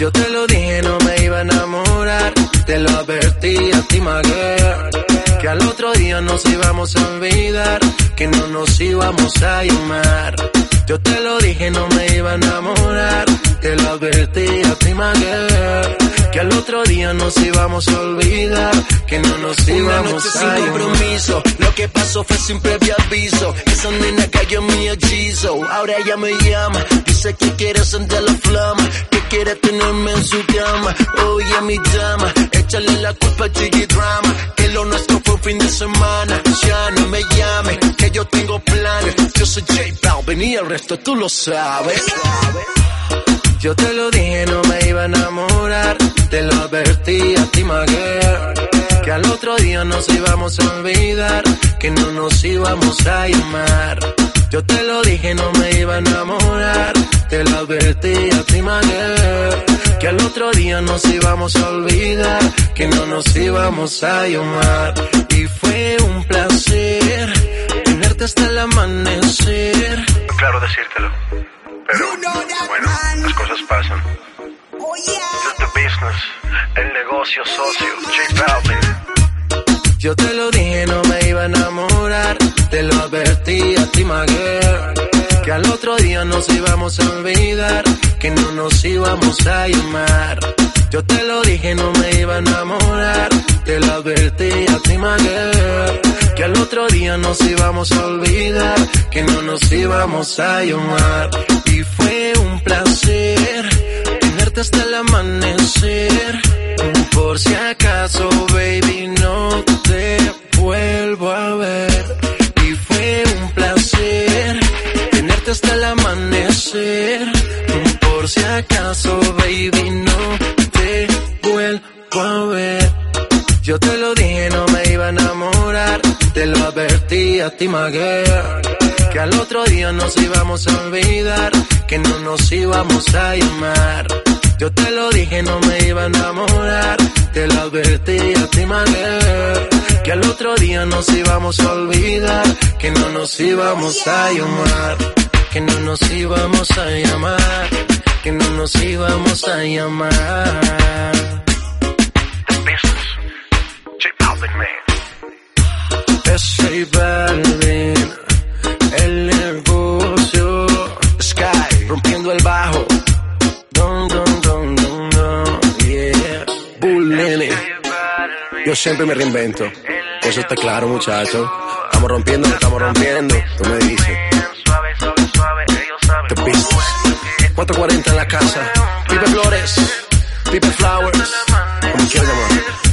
Yo te lo dije, no me iba a enamorar. Te lo advertí a ti, Maguire. Que al otro día nos íbamos a olvidar. Que no nos íbamos a llamar. Yo te lo dije, no me iba a enamorar. Te lo advertí a ti, Maguire. Que al otro día nos íbamos a olvidar. Que no nos íbamos a sin compromiso. Lo que pasó fue sin previo aviso. Esa nena cayó en mi hechizo. Ahora ella me llama. Dice que quiere sentir la flama. Quiere tenerme en su cama. Oye, mi dama. Échale la culpa a Chiqui Drama. Que lo nuestro fue un fin de semana. Ya no me llame. Que yo tengo planes. Yo soy J Balvin y el resto tú lo sabes. Yo te lo dije, no me iba a enamorar. Te lo advertí a ti, Maguire. Que al otro día nos íbamos a olvidar. Que no nos íbamos a llamar. Yo te lo dije, no me iba a enamorar. Te lo advertí a ti, Maguire. Que al otro día nos íbamos a olvidar. Que no nos íbamos a llamar. Y fue un placer tenerte hasta el amanecer. Claro decírtelo. Pero, bueno, las cosas pasan. Oh, the business, el negocio socio, J Balvin. Yo te lo dije, no me iba a enamorar. Te lo advertí a ti, Maguire. Que al otro día nos íbamos a olvidar. Que no nos íbamos a llamar. Yo te lo dije, no me iba a enamorar. Te lo advertí a ti, Maguire. Que al otro día nos íbamos a olvidar. Que no nos íbamos a llamar y fue un placer tenerte hasta el amanecer. Si acaso, baby, no te vuelvo a ver. Yo te lo dije, no me iba a enamorar. Te lo advertí a ti, Maguire que al otro día nos íbamos a olvidar, que no nos íbamos a llamar. Yo te lo dije, no me iba a enamorar, te lo advertí a ti, Maguire, que al otro día nos íbamos a olvidar, que no nos íbamos a llamar, que no nos íbamos a llamar, que no nos íbamos a llamar. The business, J Balvin, el negocio. Sky, rompiendo el bajo. Don, don, don, don, don, yeah. Bull nene. Yo siempre me reinvento. Eso está claro, muchachos. Estamos rompiendo, estamos rompiendo. Tú me dices. The 440 en la casa. Pipe Flores, Pipe Flowers, como llamar.